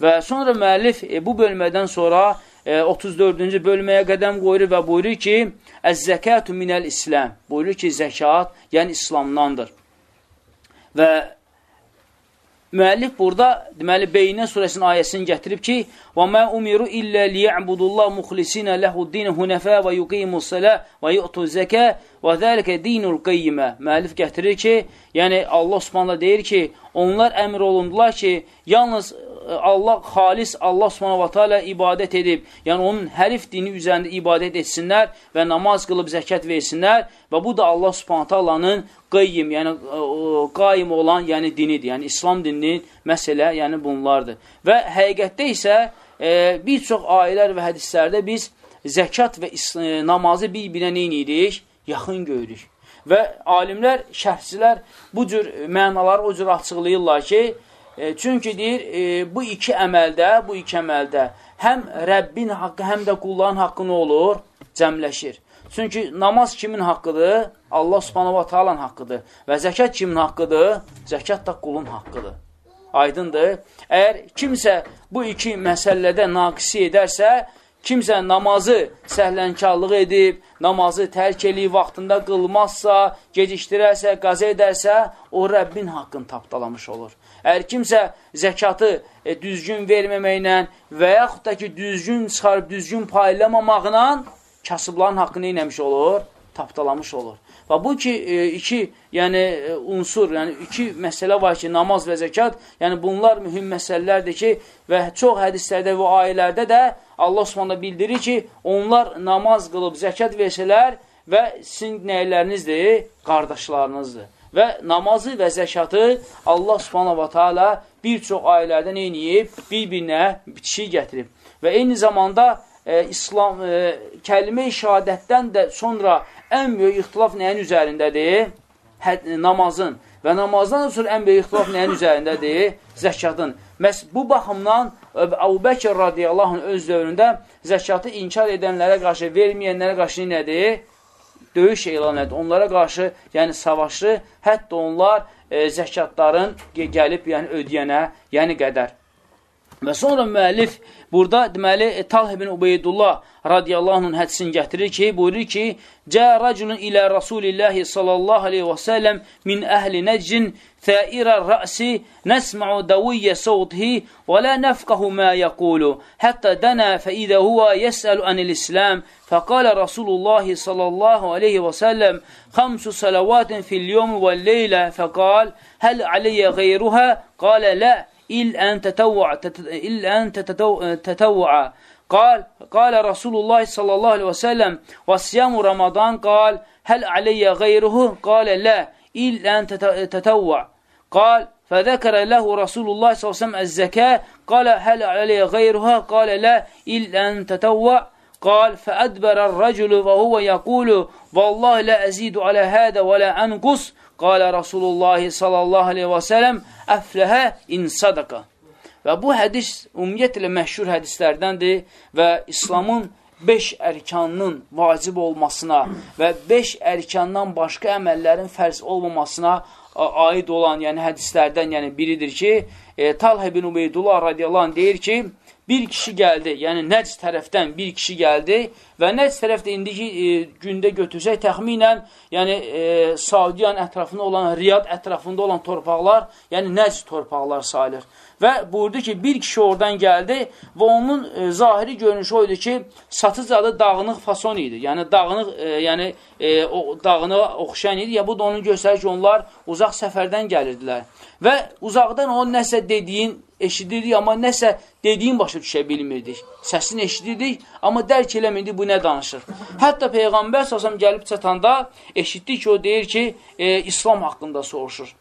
Və sonra müəllif e, bu bölmədən sonra e, 34-cü bölməyə qədəm qoyur və buyurur ki, Əz-zəkatu minəl İslam. Buyurur ki, zəkat, yəni İslamdandır. Və müəllif burada, deməli, Beynə surəsinin ayəsini gətirib ki, وَمَا أُمِرُوا إِلَّا لِيَعْبُدُ اللّٰهُ مُخْلِسِينَ لَهُ الدِّينَ هُنَفَا وَيُقِيمُ الصَّلَاةِ وَيُؤْتُ الزَّكَاةِ وَذَلِكَ دِينُ الْقَيِّمَةِ Müəllif gətirir ki, yəni Allah Subhanahu deyir ki, onlar əmr olundular ki, yalnız Allah xalis Allah Subhanahu taala ibadət edib, yəni onun hərif dini üzərində ibadət etsinlər və namaz qılıb zəkat versinlər və bu da Allah Subhanahu taalanın qayyim, yəni qaim olan, yəni dinidir. Yəni İslam dininin məsələ, yəni bunlardır. Və həqiqətdə isə e, bir çox ayələr və hədislərdə biz zəkat və e, namazı bir-birinə nə edirik? Yaxın görürük. Və alimlər, şərhçilər bu cür mənaları o cür açıqlayırlar ki, E, çünki deyir, e, bu iki əməldə, bu iki əməldə həm Rəbbin haqqı, həm də qulların haqqı nə olur? Cəmləşir. Çünki namaz kimin haqqıdır? Allah subhanahu wa ta'alanın haqqıdır. Və zəkat kimin haqqıdır? Zəkat da qulun haqqıdır. Aydındır. Əgər kimsə bu iki məsələdə naqisi edərsə, kimsə namazı səhlənkarlıq edib, namazı tərk eləyib, vaxtında qılmazsa, gecikdirərsə, qaza edərsə, o Rəbbin haqqını tapdalamış olur. Əgər kimsə zəkatı e, düzgün verməməklə və yaxud da ki, düzgün çıxarıb düzgün paylamamaqla kasıbların haqqını eləmiş olur, tapdalamış olur. Və bu ki, e, iki yəni, e, unsur, yəni iki məsələ var ki, namaz və zəkat, yəni bunlar mühüm məsələlərdir ki, və çox hədislərdə və ayələrdə də Allah Subhanahu bildirir ki, onlar namaz qılıb zəkat versələr və sizin nəylərinizdir? Qardaşlarınızdır və namazı və zəkatı Allah subhanahu wa ta'ala bir çox ayələrdə neyniyib? Bir-birinə bitişik gətirib. Və eyni zamanda e, İslam e, kəlmə-i şəhadətdən də sonra ən böyük ixtilaf nəyin üzərindədir? Həd, namazın. Və namazdan sonra ən böyük ixtilaf nəyin üzərindədir? Zəkatın. Məs bu baxımdan Əbu Bəkir radiyallahu anh öz dövründə zəkatı inkar edənlərə qarşı, verməyənlərə qarşı nədir? Döyüş elan edir. Onlara qarşı, yəni savaşı, hətta onlar e, zəkatların gəlib yəni ödəyənə, yəni qədər. Və sonra müəllif burada deməli Talh ibn Ubeydullah radiyallahu anh'ın hədisini gətirir ki, buyurur ki, Cə rəculun ilə Rasulillahi sallallahu aleyhi və səlləm min əhli nəcin ثائر الرأس نسمع دوي صوته ولا نفقه ما يقول حتى دنا فإذا هو يسأل عن الإسلام فقال رسول الله صلى الله عليه وسلم خمس صلوات في اليوم والليلة فقال هل علي غيرها قال لا إلا أن تتوع إلا أن تتوع. قال قال رسول الله صلى الله عليه وسلم وصيام رمضان قال هل علي غيره؟ قال لا. إلا أن تتوع. قال فذكر له رسول الله صلى الله عليه وسلم الزكاة. قال هل علي غيرها؟ قال لا. إلا أن تتوع. قال فأدبر الرجل وهو يقول والله لا أزيد على هذا ولا أنقص. Qalə Rasulullah sallallahu aleyhi və sələm əfləhə insadaka. Və bu hədis ümumiyyətlə məşhur hədislərdəndir və İslamın 5 ərkanının vacib olmasına və 5 ərkandan başqa əməllərin fərz olmamasına aid olan yəni hədislərdən yəni biridir ki, e, Talha ibn Ubeydullah radiyallahu anh deyir ki, bir kişi gəldi, yəni Nəcd tərəfdən bir kişi gəldi və Nəcd tərəfdə indiki e, gündə götürsək təxminən, yəni e, Saudiyan ətrafında olan, Riyad ətrafında olan torpaqlar, yəni Nəcd torpaqlar sayılır. Və buyurdu ki, bir kişi oradan gəldi və onun e, zahiri görünüşü oydu ki, satıcı adı dağınıq fason idi. Yəni, dağınıq, e, yəni, e, o, dağınığa oxşayan idi. Ya bu da onun göstərir ki, onlar uzaq səfərdən gəlirdilər. Və uzaqdan o nəsə dediyin eşidirdik, amma nəsə dediyin başa düşə bilmirdik. Səsini eşidirdik, amma dərk eləmirdik bu nə danışır. Hətta Peyğəmbər səsəm gəlib çatanda eşitdik ki, o deyir ki, e, İslam haqqında soruşur.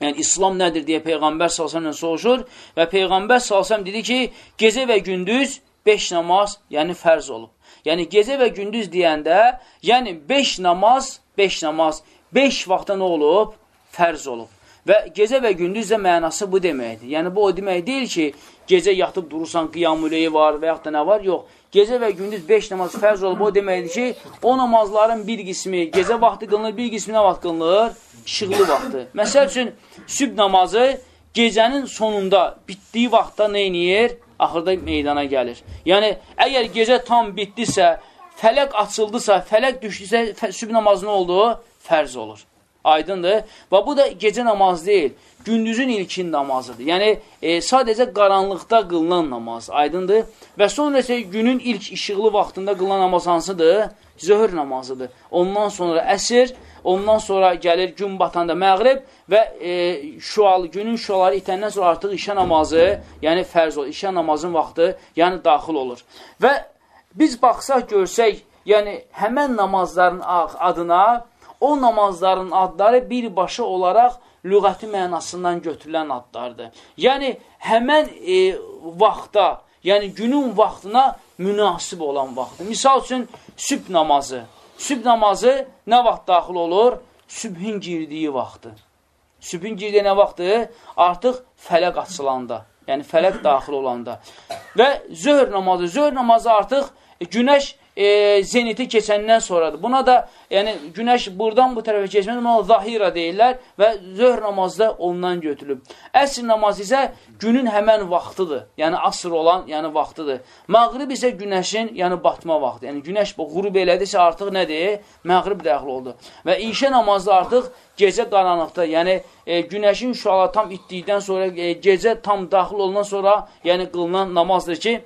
Yəni, İslam nədir deyə Peyğəmbər s.ə.v soruşur və Peyğəmbər s.ə.v dedi ki, gecə və gündüz 5 namaz, yəni fərz olub. Yəni, gecə və gündüz deyəndə, yəni 5 namaz, 5 namaz, 5 vaxtda nə olub? Fərz olub. Və gecə və gündüz də mənası bu deməkdir. Yəni, bu o demək deyil ki, gecə yatıb durursan, qiyamüleyi var və yaxud da nə var? Yox. Gecə və gündüz 5 namaz fərz olub, o deməkdir ki, o namazların bir qismi gecə vaxtı qılınır, bir qismi nə vaxt qılınır? işıqlı vaxtı. Məsəl üçün, süb namazı gecənin sonunda bitdiyi vaxtda nə edir? Axırda meydana gəlir. Yəni, əgər gecə tam bitdisə, fələk açıldısa, fələk düşdüsə, sübh namazı nə oldu? Fərz olur. Aydındır. Və bu da gecə namazı deyil, gündüzün ilkin namazıdır. Yəni, e, sadəcə qaranlıqda qılınan namaz. Aydındır. Və sonra isə günün ilk işıqlı vaxtında qılınan namaz hansıdır? Zöhr namazıdır. Ondan sonra əsr, ondan sonra gəlir gün batanda məğrib və e, şual, günün şuaları itəndən sonra artıq işə namazı, yəni fərz olur. İşə namazın vaxtı, yəni daxil olur. Və biz baxsaq, görsək, yəni həmən namazların adına o namazların adları birbaşa olaraq lüğəti mənasından götürülən adlardır. Yəni, həmən e, vaxtda, yəni günün vaxtına münasib olan vaxtdır. Misal üçün, sübh namazı. Sübh namazı nə vaxt daxil olur? Sübhin girdiyi vaxtı. Sübhin girdiyi nə vaxtdır? Artıq fələq açılanda, yəni fələq daxil olanda. Və zöhr namazı, zöhr namazı artıq günəş e, zeniti keçəndən sonradır. Buna da, yəni günəş buradan bu tərəfə keçməz, buna zahira deyirlər və zöhr namazı da ondan götürülüb. Əsr namazı isə günün həmən vaxtıdır, yəni asr olan, yəni vaxtıdır. Mağrib isə günəşin, yəni batma vaxtı. Yəni günəş qurub elədirsə artıq nədir? Məğrib daxil oldu. Və işə namazı artıq gecə qaranlıqda, yəni e, günəşin şüaları tam itdikdən sonra, e, gecə tam daxil olandan sonra, yəni qılınan namazdır ki,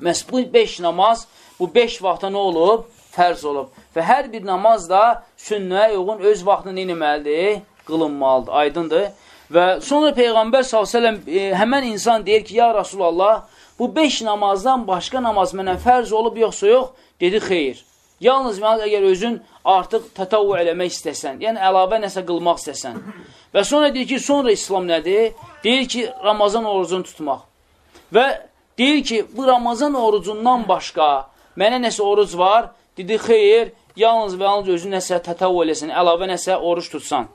məhz bu 5 namaz bu beş vaxta nə olub? Fərz olub. Və hər bir namaz da sünnəyə uyğun öz vaxtını neyləməlidir? Qılınmalıdır, aydındır. Və sonra Peyğəmbər s.ə.v e, həmən insan deyir ki, ya Rasulallah, bu beş namazdan başqa namaz mənə fərz olub yoxsa yox? Dedi, xeyr. Yalnız əgər özün artıq tətavvu eləmək istəsən, yəni əlavə nəsə qılmaq istəsən. Və sonra deyir ki, sonra İslam nədir? Deyir ki, Ramazan orucunu tutmaq. Və deyir ki, bu Ramazan orucundan başqa mənə nəsə oruc var, dedi, xeyr, yalnız və yalnız özün nəsə tətəv eləsin, əlavə nəsə oruç tutsan.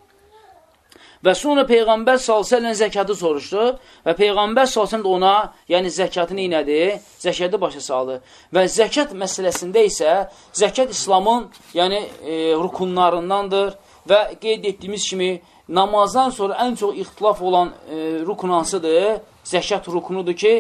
Və sonra Peyğəmbər s.ə.v zəkatı soruşdu və Peyğəmbər s.ə.v ona, yəni zəkatı neynədi? Zəkatı başa saldı. Və zəkat məsələsində isə, zəkat İslamın yəni, e, rukunlarındandır və qeyd etdiyimiz kimi, namazdan sonra ən çox ixtilaf olan e, rukun hansıdır? Zəkat rukunudur ki,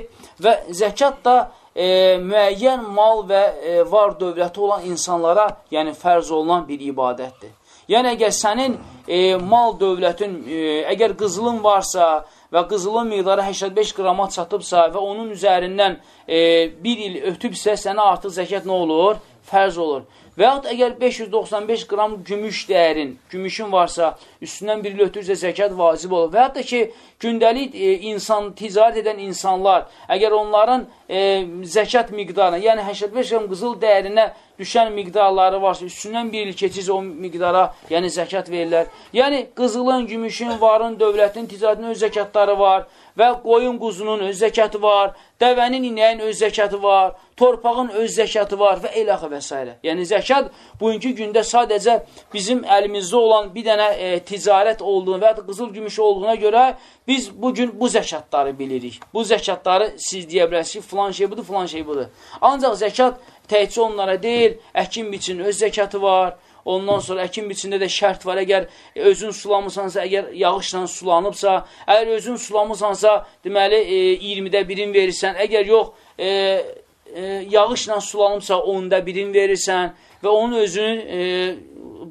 və zəkat da e, müəyyən mal və e, var dövləti olan insanlara yəni fərz olunan bir ibadətdir. Yəni, əgər sənin e, mal dövlətin, e, əgər qızılın varsa və qızılın miqdarı 85 qrama çatıbsa və onun üzərindən e, bir il ötübsə, sənə artıq zəkat nə olur? Fərz olur. Və yaxud əgər 595 qram gümüş dəyərin, gümüşün varsa, üstündən biri ötürsə zəkat vacib olur. Və yaxud da ki, gündəlik e, insan, ticarət edən insanlar, əgər onların e, zəkat miqdarına, yəni 85 qram qızıl dəyərinə düşən miqdarları varsa, üstündən bir il keçirsə o miqdara, yəni zəkat verirlər. Yəni, qızılın, gümüşün, varın, dövlətin, ticarətin öz zəkatları var və qoyun quzunun öz zəkatı var, dəvənin inəyin öz zəkatı var, torpağın öz zəkatı var və eləxə və s. Yəni, zəkat bugünkü gündə sadəcə bizim əlimizdə olan bir dənə e, ticarət olduğunu və ya qızıl gümüş olduğuna görə biz bugün bu zəkatları bilirik. Bu zəkatları siz deyə bilərsiniz, filan şey budur, filan şey budur. Ancaq zəkat təhcə onlara deyil, əkin biçin öz zəkatı var, Ondan sonra əkin biçində də şərt var. Əgər özün sulamısansa, əgər yağışla sulanıbsa, əgər özün sulamısansa, deməli e, 20-də birin verirsən. Əgər yox, e, e, yağışla sulanıbsa, 10-da birin verirsən və onun özünün e,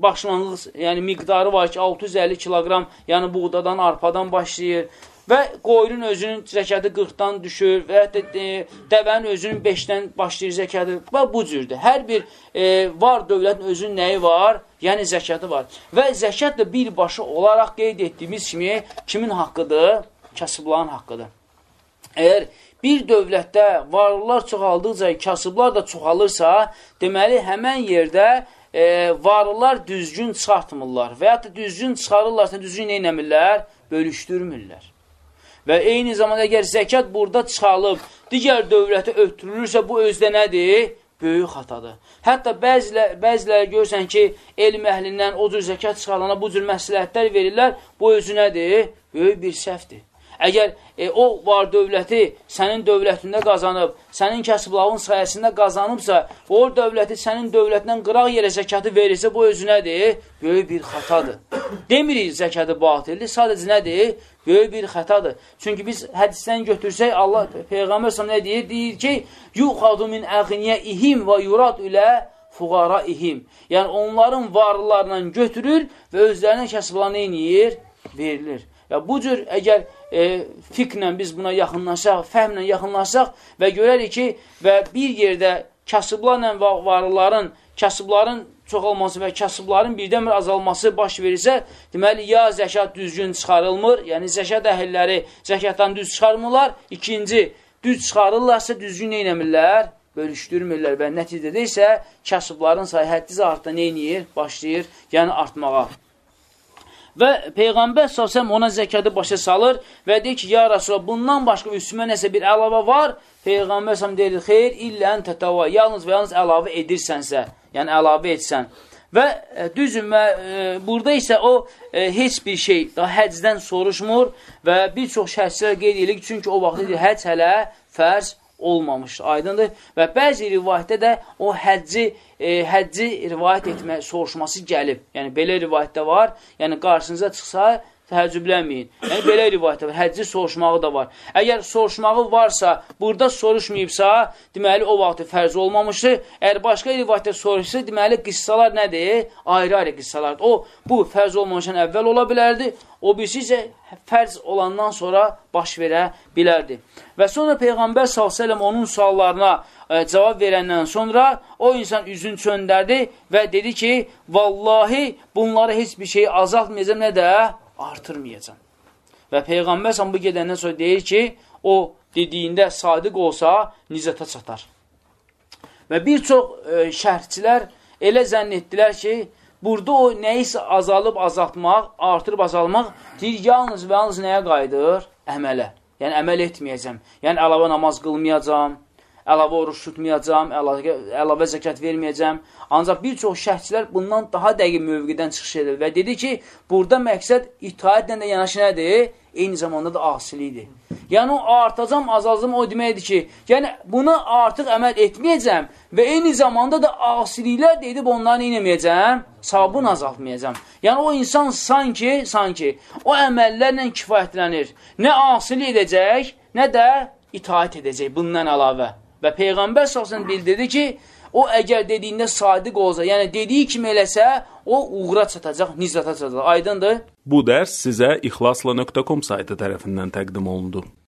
başlanğıc, yəni miqdarı var ki, 650 kiloqram, yəni buğdadan, arpadan başlayır və qoyunun özünün zəkatı 40-dan düşür və ya e, dəvənin özünün 5-dən başlayır zəkatı və bu cürdür. Hər bir e, var dövlətin özünün nəyi var? Yəni zəkatı var. Və zəkat da birbaşa olaraq qeyd etdiyimiz kimi kimin haqqıdır? Kasıbların haqqıdır. Əgər bir dövlətdə varlılar çoxaldıqca kasıblar da çoxalırsa, deməli həmən yerdə e, varlılar düzgün çıxartmırlar və ya da düzgün çıxarırlarsa düzgün neynəmirlər? Bölüşdürmürlər. Və eyni zamanda əgər zəkat burada çıxalıb, digər dövləti ötürülürsə, bu özdə nədir? Böyük xatadır. Hətta bəzilər, bəziləri görürsən ki, elm əhlindən o cür zəkat çıxarılana bu cür məsləhətlər verirlər, bu özü nədir? Böyük bir səhvdir. Əgər e, o var dövləti sənin dövlətində qazanıb, sənin kəsblavın sayəsində qazanıbsa, o dövləti sənin dövlətindən qıraq yerə zəkatı verirsə, bu özü nədir? Böyük bir xatadır. Demirik zəkatı batildir, sadəcə nədir? Böyük bir xətadır. Çünki biz hədisdən götürsək, Allah Peyğəmbər s.ə.v nə deyir? Deyir ki, yuxadu min əğniyə ihim və yurad ilə fuqara ihim. Yəni, onların varlılarla götürür və özlərinə kəsblarına iniyir, verilir. Və bu cür əgər e, fiqlə biz buna yaxınlaşaq, fəhmlə yaxınlaşaq və görərik ki, və bir yerdə kasıblarla varlıların, kasıbların çoxalması və kasıbların birdən-bir azalması baş verirsə, deməli, ya zəkat düzgün çıxarılmır, yəni zəkat əhilləri zəkatdan düz çıxarmırlar, ikinci, düz çıxarırlarsa düzgün neynəmirlər? Bölüşdürmürlər və nəticədə isə kasıbların sayı həddiz artda neyniyir? Başlayır, yəni artmağa. Və Peyğəmbər s.ə.v ona zəkatı başa salır və deyir ki, ya Rasulullah, bundan başqa üstümə nəsə bir əlavə var? Peyğəmbər s.ə.v deyir, xeyr, illən tətəvə, yalnız və yalnız əlavə edirsənsə, yəni əlavə etsən. Və e, düzün, və, e, burada isə o e, heç bir şey daha həcdən soruşmur və bir çox şəhsilər qeyd edilir, çünki o vaxt deyir, həc hələ fərz olmamışdır, aydındır. Və bəzi rivayətdə də o həcci, e, həcci rivayət etmə, soruşması gəlib. Yəni, belə rivayətdə var, yəni qarşınıza çıxsa, təəccüblənməyin. Yəni, belə rivayətdə var, həcci soruşmağı da var. Əgər soruşmağı varsa, burada soruşmayıbsa, deməli, o vaxtı fərz olmamışdır. Əgər başqa rivayətdə soruşsa, deməli, qıssalar nədir? Ayrı-ayrı qıssalardır. O, bu fərz olmamışdan əvvəl ola bilərdi, o birisi isə fərz olandan sonra baş verə bilərdi. Və sonra Peyğəmbər s.ə.v onun suallarına ə, e, cavab verəndən sonra o insan üzünü çöndərdi və dedi ki, vallahi bunları heç bir şeyi azaltmayacam, nə də artırmayacam. Və Peyğəmbər bu gedəndən sonra deyir ki, o dediyində sadiq olsa nizata çatar. Və bir çox e, şərhçilər elə zənn etdilər ki, burada o nəyisə azalıb azaltmaq, artırıb azalmaq deyir, yalnız və yalnız nəyə qayıdır? Əmələ. Yəni, əməl etməyəcəm. Yəni, əlavə namaz qılmayacam, əlavə oruç tutmayacam, əlavə, əlavə zəkat verməyəcəm. Ancaq bir çox şəhçilər bundan daha dəqiq mövqidən çıxış edir və dedi ki, burada məqsəd itaətlə də yanaşı nədir? Eyni zamanda da asilikdir. Yəni, o artacam, azalacam o deməkdir ki, yəni buna artıq əməl etməyəcəm və eyni zamanda da asiliklər də edib onları eləməyəcəm, savabını azaltmayacam. Yəni, o insan sanki, sanki o əməllərlə kifayətlənir. Nə asilik edəcək, nə də itaət edəcək bundan əlavə. Və Peyğəmbər salsın bildirdi ki, o əgər dediyində sadiq olsa, yəni dediyi kimi eləsə, o uğra çatacaq, nizata çatacaq. Aydındır? Bu dərs sizə ixlasla.com saytı tərəfindən təqdim olundu.